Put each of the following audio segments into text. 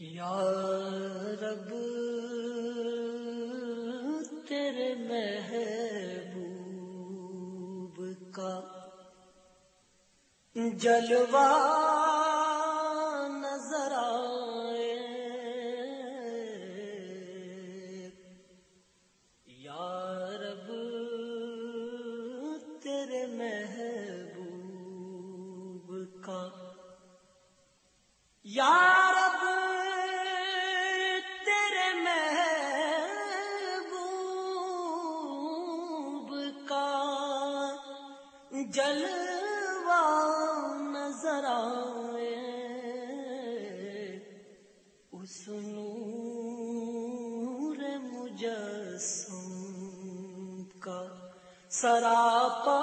یا رب تیرے محبوب کا جلوہ جلوہ نظر آئے، اس نور مجسم کا سراپا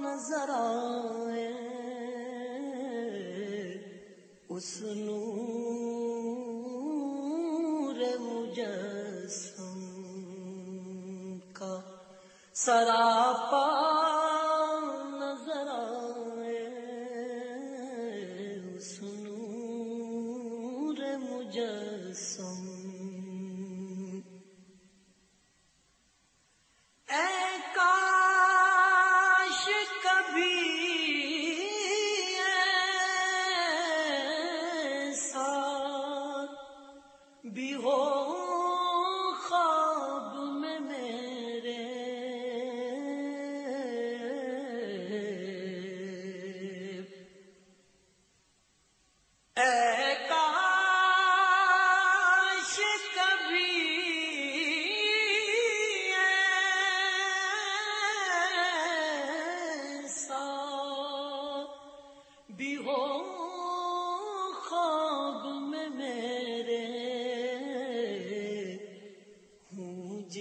نظر آئے۔ اس نور مجسم کا سراپا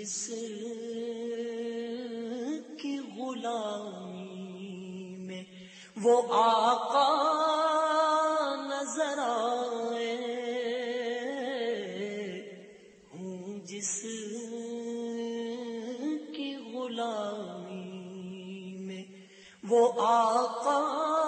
ہوں جس کی غلامی میں وہ آقا نظر آئے۔ ہوں جس کی غلامی میں وہ آقا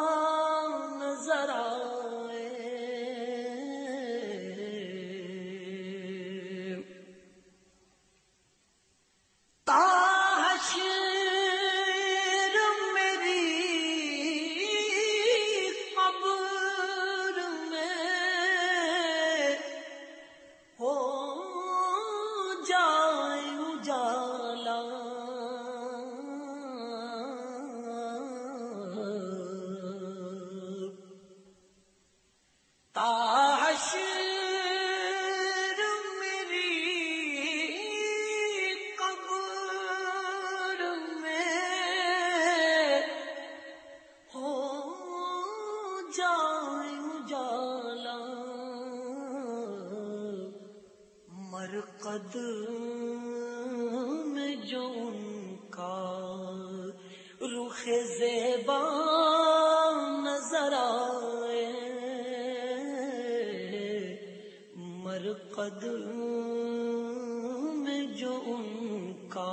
جائے اجالا مرقد میں جو ان کا رخ زیبا نظر آئے مرقد میں جو ان کا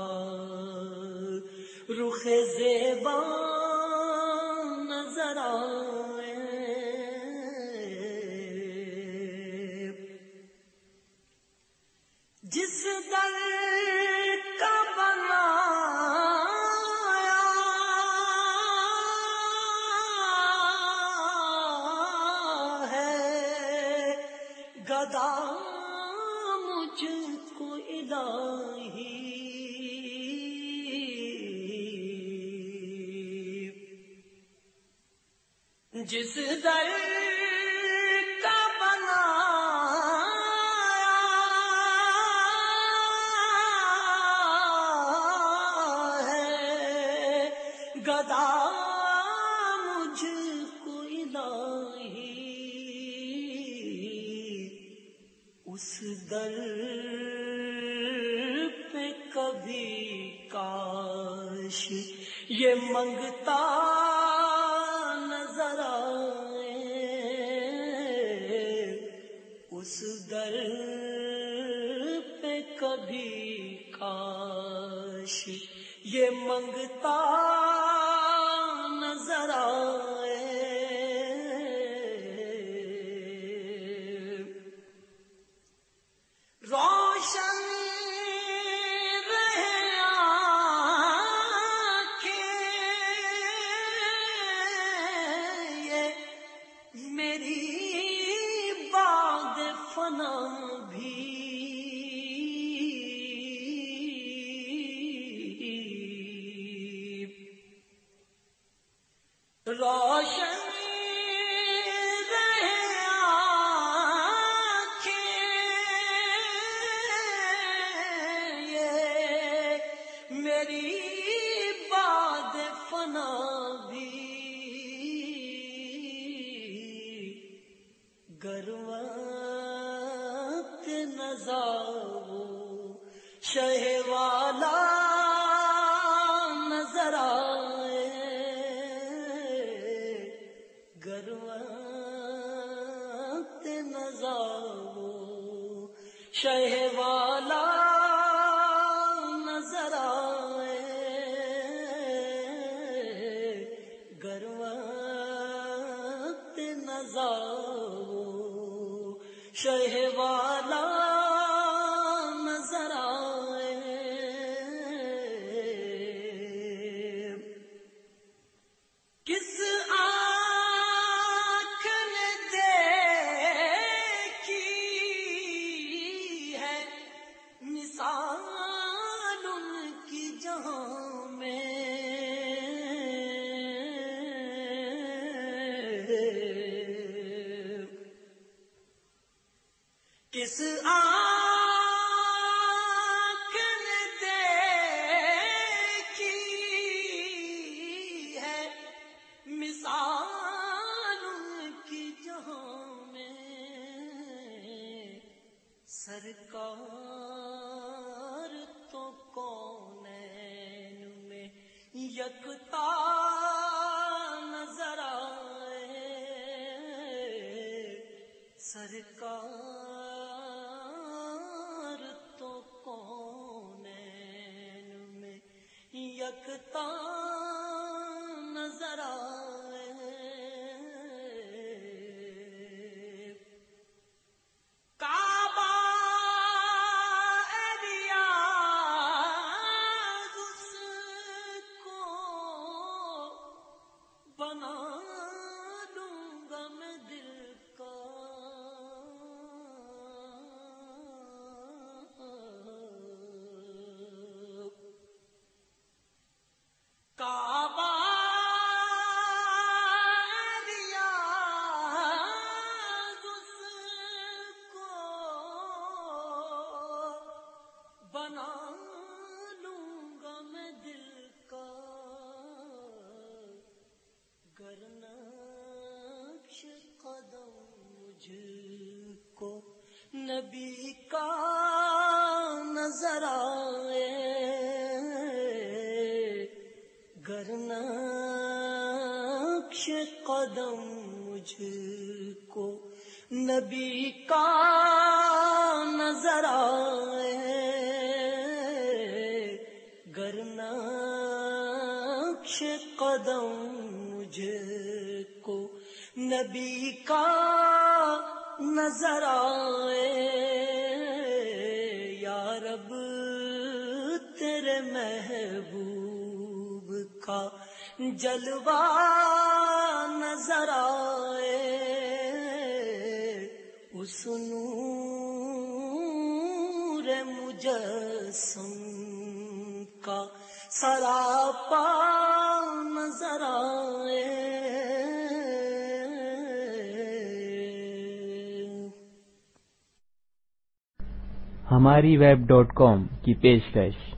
رخ زیبا گدا مجھ کو الہی۔ جس در گدا مجھ کو الہی۔ اس در پہ کبھی کاش یہ منگتا نظر آئے۔ اس در پہ کبھی کاش یہ منگتا باغ بھی روشن رہے میری والا نظر آئے۔ گروت نظارو شہ والا نظر آئے۔ گروت نظارو شہ والا کس آنکھ نے دیکھی ہے؟ مثال کی جہاں میں سرکار تو کون میں یکتا نظر آئے۔ سرکار یکتا نظر آ گرنقش قدم مجھ کو۔ نبی کا نظر آئے گرنقش قدم مجھ کو۔ نبی کا نظر آئے گرنقش قدم مجھ کو نبی کا نظر آئے۔ یا رب، تیرے محبوب کا جلوہ نظر آئے۔ اس نور مجسم کا سراپا نظر آئے۔ ہماری ویب ڈاٹ کام کی پیشکش۔